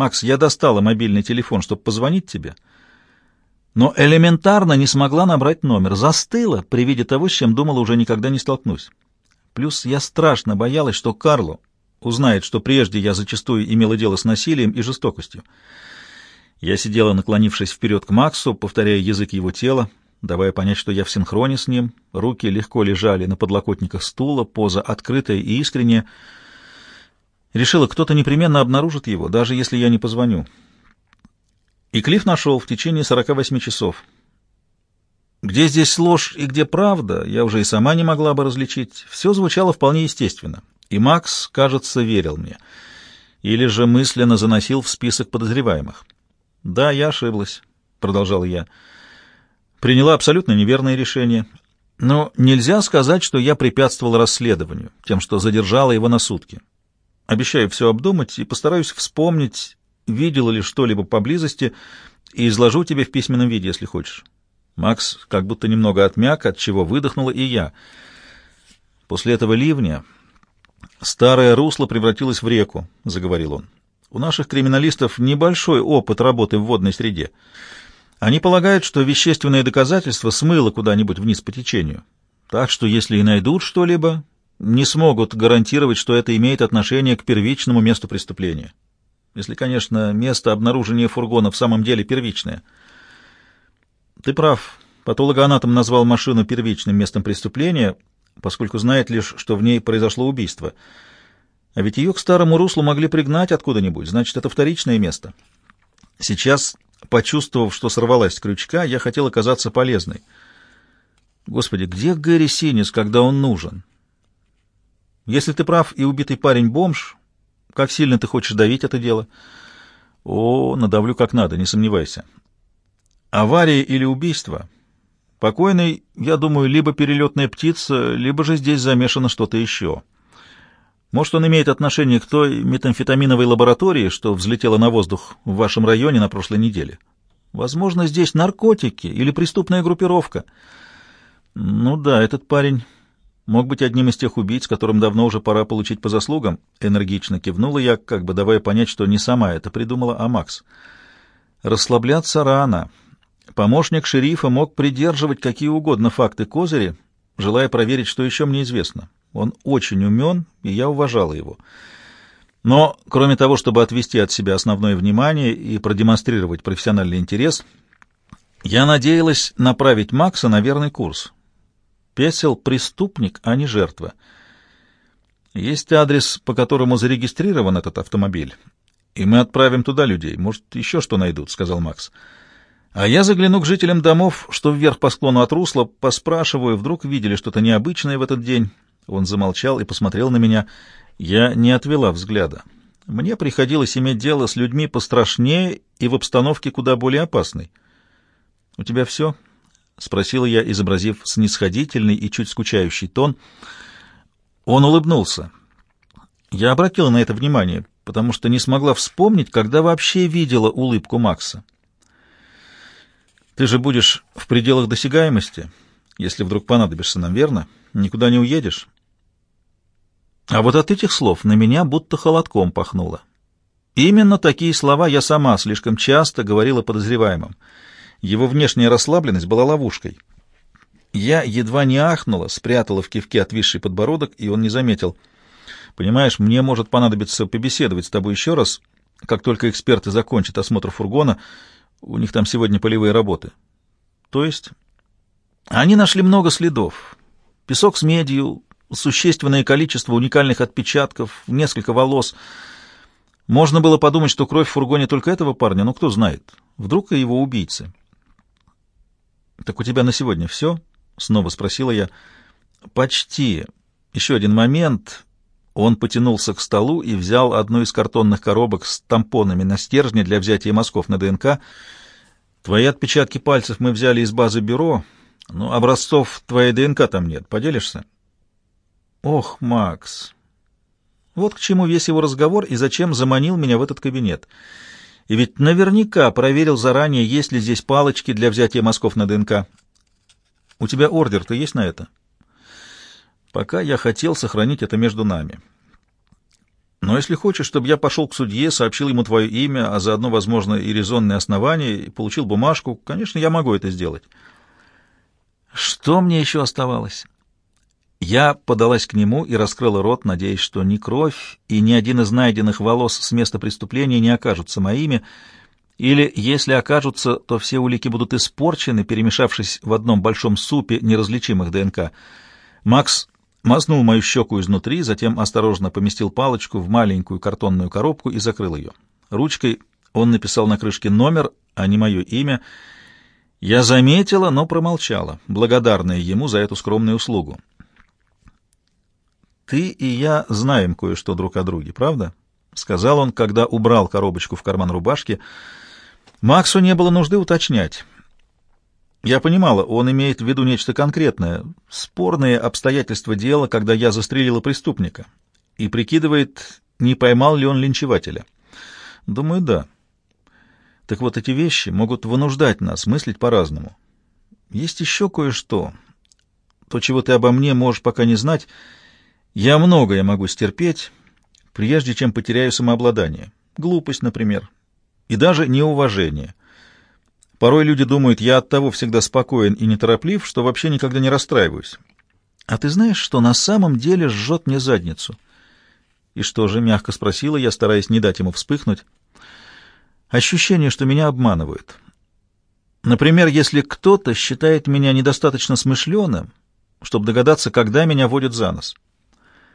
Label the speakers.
Speaker 1: Макс, я достала мобильный телефон, чтобы позвонить тебе, но элементарно не смогла набрать номер. Застыла при виде того, с чем думала, уже никогда не столкнусь. Плюс я страшно боялась, что Карло узнает, что прежде я зачастую имела дело с насилием и жестокостью. Я сидела, наклонившись вперед к Максу, повторяя язык его тела, давая понять, что я в синхроне с ним. Руки легко лежали на подлокотниках стула, поза открытая и искренняя. Решила, кто-то непременно обнаружит его, даже если я не позвоню. И Клифф нашел в течение 48 часов. Где здесь ложь и где правда, я уже и сама не могла бы различить. Все звучало вполне естественно. И Макс, кажется, верил мне. Или же мысленно заносил в список подозреваемых. «Да, я ошиблась», — продолжал я. «Приняла абсолютно неверное решение. Но нельзя сказать, что я препятствовал расследованию, тем, что задержала его на сутки. Обещаю все обдумать и постараюсь вспомнить, видела ли что-либо поблизости, и изложу тебе в письменном виде, если хочешь». Макс как будто немного отмяк, от чего выдохнула и я. После этого ливня старое русло превратилось в реку, — заговорил он. У наших криминалистов небольшой опыт работы в водной среде. Они полагают, что вещественное доказательство смыло куда-нибудь вниз по течению. Так что, если и найдут что-либо, не смогут гарантировать, что это имеет отношение к первичному месту преступления. Если, конечно, место обнаружения фургона в самом деле первичное. Ты прав. Патологоанатом назвал машину первичным местом преступления, поскольку знает лишь, что в ней произошло убийство — а ведь ее к старому руслу могли пригнать откуда-нибудь, значит, это вторичное место. Сейчас, почувствовав, что сорвалась крючка, я хотел оказаться полезной. Господи, где Гэри Синис, когда он нужен? Если ты прав и убитый парень бомж, как сильно ты хочешь давить это дело? О, надавлю как надо, не сомневайся. Авария или убийство? Покойный, я думаю, либо перелетная птица, либо же здесь замешано что-то еще. Может, он имеет отношение к той метамфетаминовой лаборатории, что взлетела на воздух в вашем районе на прошлой неделе? Возможно, здесь наркотики или преступная группировка. Ну да, этот парень мог быть одним из тех убийц, которым давно уже пора получить по заслугам. Энергично кивнула я, как бы давая понять, что не сама это придумала, а Макс. Расслабляться рано. Помощник шерифа мог придерживать какие угодно факты козыри, желая проверить, что еще мне известно. Он очень умен, и я уважала его. Но, кроме того, чтобы отвести от себя основное внимание и продемонстрировать профессиональный интерес, я надеялась направить Макса на верный курс. Песел — преступник, а не жертва. Есть адрес, по которому зарегистрирован этот автомобиль, и мы отправим туда людей. Может, еще что найдут, — сказал Макс. А я загляну к жителям домов, что вверх по склону от русла, поспрашиваю, вдруг видели что-то необычное в этот день. Он замолчал и посмотрел на меня. Я не отвела взгляда. Мне приходилось иметь дело с людьми пострашнее и в обстановке куда более опасной. — У тебя все? — спросила я, изобразив снисходительный и чуть скучающий тон. Он улыбнулся. Я обратила на это внимание, потому что не смогла вспомнить, когда вообще видела улыбку Макса. «Ты же будешь в пределах досягаемости, если вдруг понадобишься нам, верно? Никуда не уедешь?» А вот от этих слов на меня будто холодком пахнуло. Именно такие слова я сама слишком часто говорила подозреваемым. Его внешняя расслабленность была ловушкой. Я едва не ахнула, спрятала в кивке отвисший подбородок, и он не заметил. «Понимаешь, мне может понадобиться побеседовать с тобой еще раз, как только эксперты закончат осмотр фургона. У них там сегодня полевые работы». «То есть?» «Они нашли много следов. Песок с медью, существенное количество уникальных отпечатков, несколько волос. Можно было подумать, что кровь в фургоне только этого парня, но кто знает. Вдруг и его убийцы. «Так у тебя на сегодня все?» — снова спросила я. «Почти. Еще один момент». Он потянулся к столу и взял одну из картонных коробок с тампонами на стержне для взятия мазков на ДНК. «Твои отпечатки пальцев мы взяли из базы бюро, но образцов твоей ДНК там нет. Поделишься?» Ох, Макс! Вот к чему весь его разговор и зачем заманил меня в этот кабинет. И ведь наверняка проверил заранее, есть ли здесь палочки для взятия мазков на ДНК. У тебя ордер-то есть на это? Пока я хотел сохранить это между нами. Но если хочешь, чтобы я пошел к судье, сообщил ему твое имя, а заодно, возможно, и резонные основания, и получил бумажку, конечно, я могу это сделать. Что мне еще оставалось? Я подалась к нему и раскрыла рот, надеясь, что ни кровь и ни один из найденных волос с места преступления не окажутся моими, или, если окажутся, то все улики будут испорчены, перемешавшись в одном большом супе неразличимых ДНК. Макс мазнул мою щеку изнутри, затем осторожно поместил палочку в маленькую картонную коробку и закрыл ее. Ручкой он написал на крышке номер, а не мое имя. Я заметила, но промолчала, благодарная ему за эту скромную услугу. «Ты и я знаем кое-что друг о друге, правда?» — сказал он, когда убрал коробочку в карман рубашки — Максу не было нужды уточнять. Я понимала, он имеет в виду нечто конкретное, спорные обстоятельства дела, когда я застрелила преступника, и прикидывает, не поймал ли он линчевателя. Думаю, да. Так вот, эти вещи могут вынуждать нас мыслить по-разному. Есть еще кое-что. То, чего ты обо мне можешь пока не знать, я многое могу стерпеть, прежде чем потеряю самообладание. Глупость, например, и даже неуважение. Порой люди думают, я от того всегда спокоен и нетороплив, что вообще никогда не расстраиваюсь. А ты знаешь, что на самом деле жжет мне задницу? И что же, мягко спросила я, стараясь не дать ему вспыхнуть. Ощущение, что меня обманывают. Например, если кто-то считает меня недостаточно смышленым, чтобы догадаться, когда меня водят за нос —